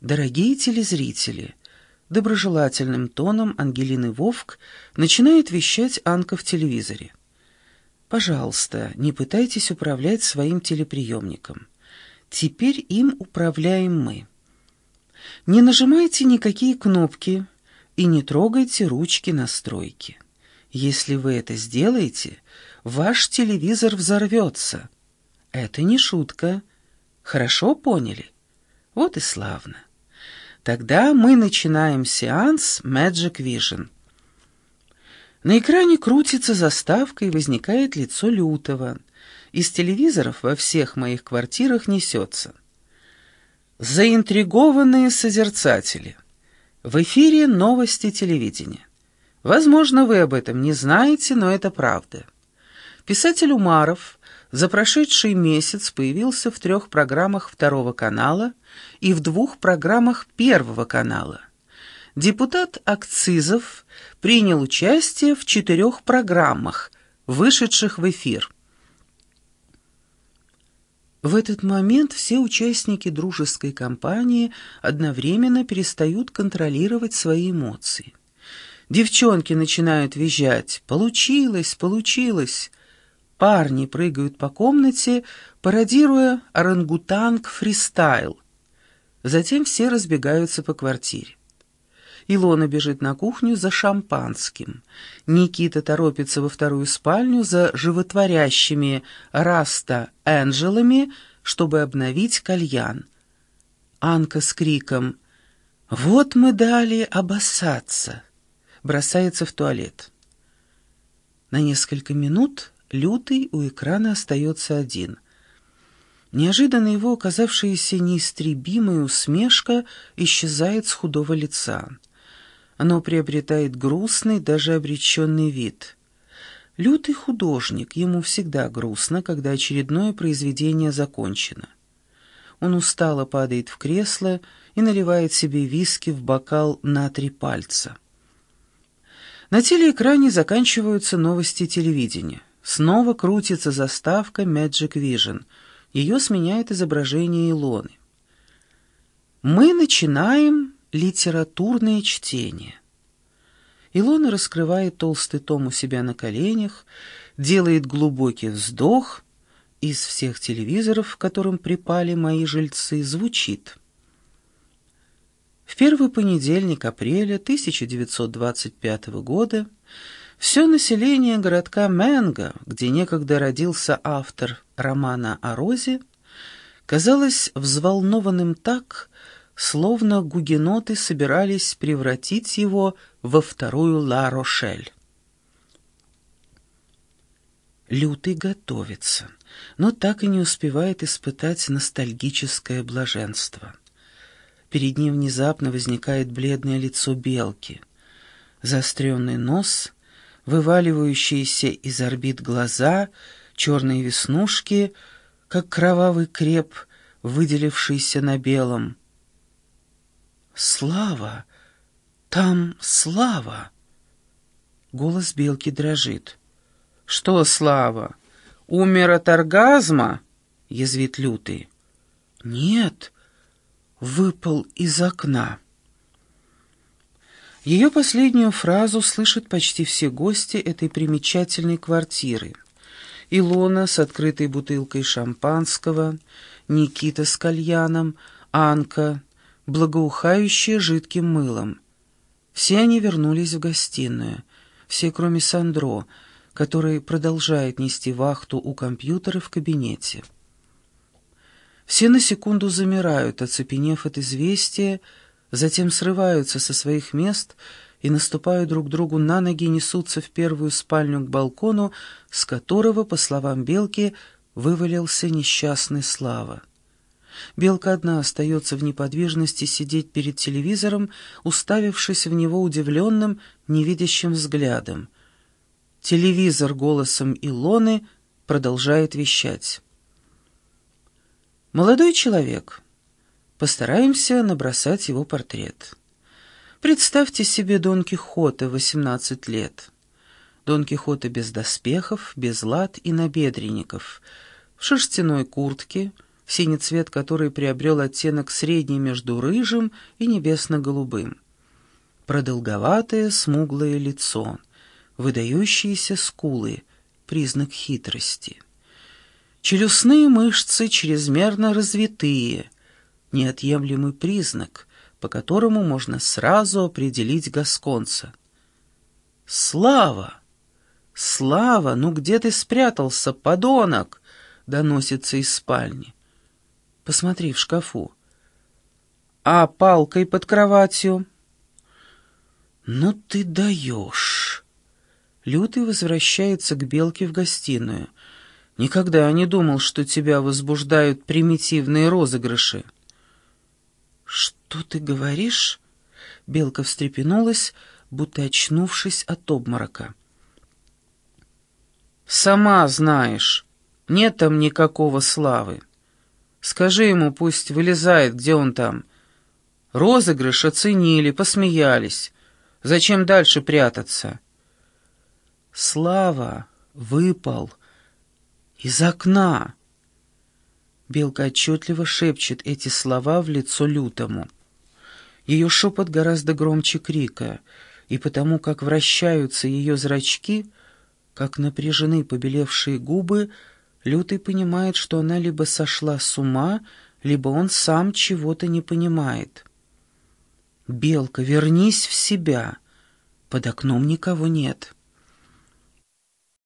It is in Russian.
Дорогие телезрители, доброжелательным тоном Ангелины Вовк начинает вещать Анка в телевизоре. Пожалуйста, не пытайтесь управлять своим телеприемником. Теперь им управляем мы. Не нажимайте никакие кнопки и не трогайте ручки настройки. Если вы это сделаете, ваш телевизор взорвется. Это не шутка. Хорошо поняли? Вот и славно. Тогда мы начинаем сеанс Magic Vision. На экране крутится заставка и возникает лицо Лютого. Из телевизоров во всех моих квартирах несется. Заинтригованные созерцатели. В эфире новости телевидения. Возможно, вы об этом не знаете, но это правда. Писатель Умаров за прошедший месяц появился в трех программах Второго канала и в двух программах Первого канала. Депутат Акцизов принял участие в четырех программах, вышедших в эфир. В этот момент все участники дружеской компании одновременно перестают контролировать свои эмоции. Девчонки начинают визжать «Получилось! Получилось!» Парни прыгают по комнате, пародируя орангутанг фристайл. Затем все разбегаются по квартире. Илона бежит на кухню за шампанским. Никита торопится во вторую спальню за животворящими Раста Энджелами, чтобы обновить кальян. Анка с криком «Вот мы дали обоссаться!» бросается в туалет. На несколько минут Лютый у экрана остается один. Неожиданно его оказавшаяся неистребимая усмешка исчезает с худого лица. Оно приобретает грустный, даже обреченный вид. Лютый художник, ему всегда грустно, когда очередное произведение закончено. Он устало падает в кресло и наливает себе виски в бокал на три пальца. На телеэкране заканчиваются новости телевидения. Снова крутится заставка Magic Vision. Ее сменяет изображение Илоны. Мы начинаем литературное чтение. Илона раскрывает толстый том у себя на коленях, делает глубокий вздох. Из всех телевизоров, к которым припали мои жильцы, звучит. В первый понедельник апреля 1925 года все население городка Менго, где некогда родился автор романа о Розе, казалось взволнованным так, словно гугеноты собирались превратить его во вторую Ла-Рошель. Лютый готовится, но так и не успевает испытать ностальгическое блаженство. Перед ним внезапно возникает бледное лицо белки, заостренный нос, вываливающиеся из орбит глаза, черные веснушки, как кровавый креп, выделившийся на белом. «Слава! Там слава!» Голос белки дрожит. «Что слава? Умер от оргазма?» — язвит лютый. «Нет!» выпал из окна. Ее последнюю фразу слышат почти все гости этой примечательной квартиры. Илона с открытой бутылкой шампанского, Никита с кальяном, Анка, благоухающая жидким мылом. Все они вернулись в гостиную, все кроме Сандро, который продолжает нести вахту у компьютера в кабинете. Все на секунду замирают, оцепенев от известия, затем срываются со своих мест и, наступая друг другу на ноги, несутся в первую спальню к балкону, с которого, по словам Белки, вывалился несчастный Слава. Белка одна остается в неподвижности сидеть перед телевизором, уставившись в него удивленным, невидящим взглядом. Телевизор голосом Илоны продолжает вещать. Молодой человек. Постараемся набросать его портрет. Представьте себе Дон Кихота, 18 лет. Дон Кихота без доспехов, без лад и набедренников, в шерстяной куртке, синий цвет который приобрел оттенок средний между рыжим и небесно-голубым. Продолговатое смуглое лицо, выдающиеся скулы, признак хитрости. Челюстные мышцы чрезмерно развитые, неотъемлемый признак, по которому можно сразу определить гасконца. «Слава! Слава! Ну где ты спрятался, подонок?» — доносится из спальни. «Посмотри в шкафу». «А палкой под кроватью?» «Ну ты даешь!» Лютый возвращается к Белке в гостиную. «Никогда не думал, что тебя возбуждают примитивные розыгрыши». «Что ты говоришь?» Белка встрепенулась, будто очнувшись от обморока. «Сама знаешь, нет там никакого славы. Скажи ему, пусть вылезает, где он там. Розыгрыш оценили, посмеялись. Зачем дальше прятаться?» «Слава выпал из окна!» Белка отчетливо шепчет эти слова в лицо лютому. Ее шепот гораздо громче крика, и потому как вращаются ее зрачки, как напряжены побелевшие губы, Лютый понимает, что она либо сошла с ума, либо он сам чего-то не понимает. «Белка, вернись в себя. Под окном никого нет».